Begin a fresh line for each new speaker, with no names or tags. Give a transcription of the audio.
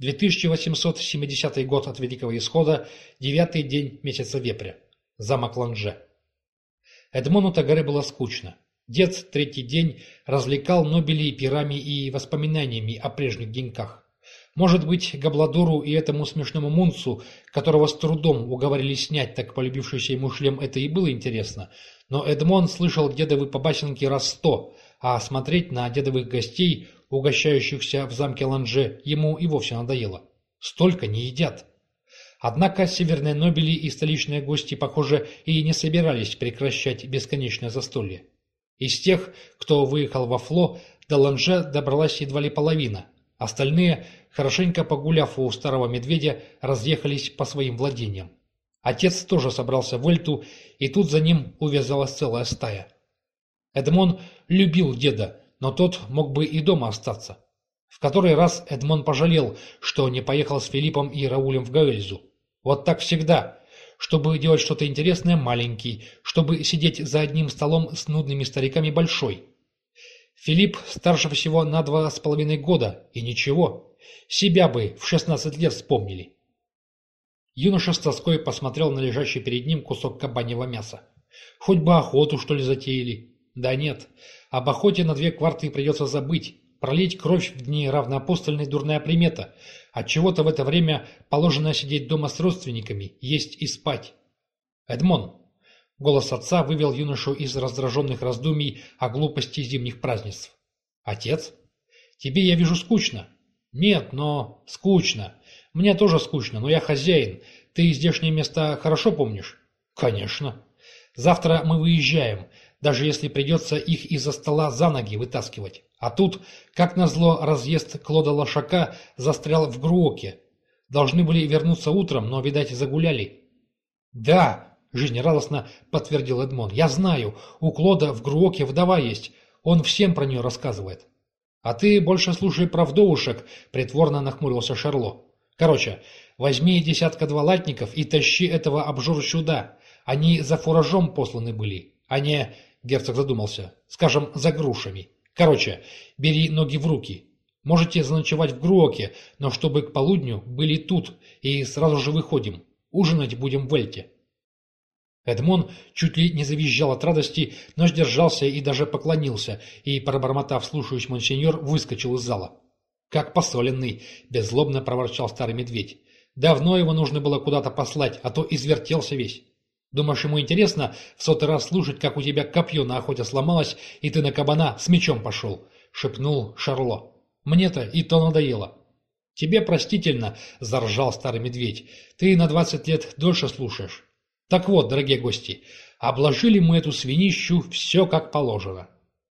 2870 год от Великого Исхода, девятый день месяца Вепря. Замок Ланже. Эдмону Тагаре было скучно. Дед третий день развлекал Нобелей пирами и воспоминаниями о прежних деньках. Может быть, Габладору и этому смешному Мунцу, которого с трудом уговорили снять так полюбившийся ему шлем, это и было интересно. Но Эдмон слышал дедовы побасенки раз сто, а смотреть на дедовых гостей – угощающихся в замке Ланже, ему и вовсе надоело. Столько не едят. Однако северные нобели и столичные гости, похоже, и не собирались прекращать бесконечное застолье. Из тех, кто выехал во Фло, до Ланже добралась едва ли половина. Остальные, хорошенько погуляв у старого медведя, разъехались по своим владениям. Отец тоже собрался в Эльту, и тут за ним увязалась целая стая. Эдмон любил деда, но тот мог бы и дома остаться. В который раз Эдмон пожалел, что не поехал с Филиппом и Раулем в Гаэльзу. Вот так всегда. Чтобы делать что-то интересное – маленький, чтобы сидеть за одним столом с нудными стариками – большой. Филипп старше всего на два с половиной года, и ничего. Себя бы в шестнадцать лет вспомнили. Юноша с тоской посмотрел на лежащий перед ним кусок кабаньего мяса. Хоть бы охоту, что ли, затеяли. Да нет, об охоте на две кварты придется забыть. Пролить кровь в дни равноапостольной дурная примета. Отчего-то в это время положено сидеть дома с родственниками, есть и спать. Эдмон. Голос отца вывел юношу из раздраженных раздумий о глупости зимних празднеств. Отец? Тебе, я вижу, скучно. Нет, но скучно. Мне тоже скучно, но я хозяин. Ты здешнее место хорошо помнишь? Конечно. Завтра мы выезжаем даже если придется их из-за стола за ноги вытаскивать. А тут, как назло, разъезд Клода Лошака застрял в Груоке. Должны были вернуться утром, но, видать, загуляли. «Да», — жизнерадостно подтвердил Эдмон, — «я знаю, у Клода в Груоке вдова есть, он всем про нее рассказывает». «А ты больше слушай про вдовушек», — притворно нахмурился Шарло. «Короче, возьми десятка-два латников и тащи этого обжору сюда. Они за фуражом посланы были, а не Герцог задумался. «Скажем, за грушами. Короче, бери ноги в руки. Можете заночевать в Груоке, но чтобы к полудню были тут, и сразу же выходим. Ужинать будем в Эльте». Эдмон чуть ли не завизжал от радости, но сдержался и даже поклонился, и, пробормотав «слушаюсь, монсеньор», выскочил из зала. «Как посоленный!» – беззлобно проворчал старый медведь. «Давно его нужно было куда-то послать, а то извертелся весь». Думаешь, ему интересно в сотый раз слушать, как у тебя копье на охоте сломалось, и ты на кабана с мечом пошел?» — шепнул Шарло. «Мне-то и то надоело». «Тебе простительно», — заржал старый медведь. «Ты на двадцать лет дольше слушаешь». «Так вот, дорогие гости, обложили мы эту свинищу все как положено.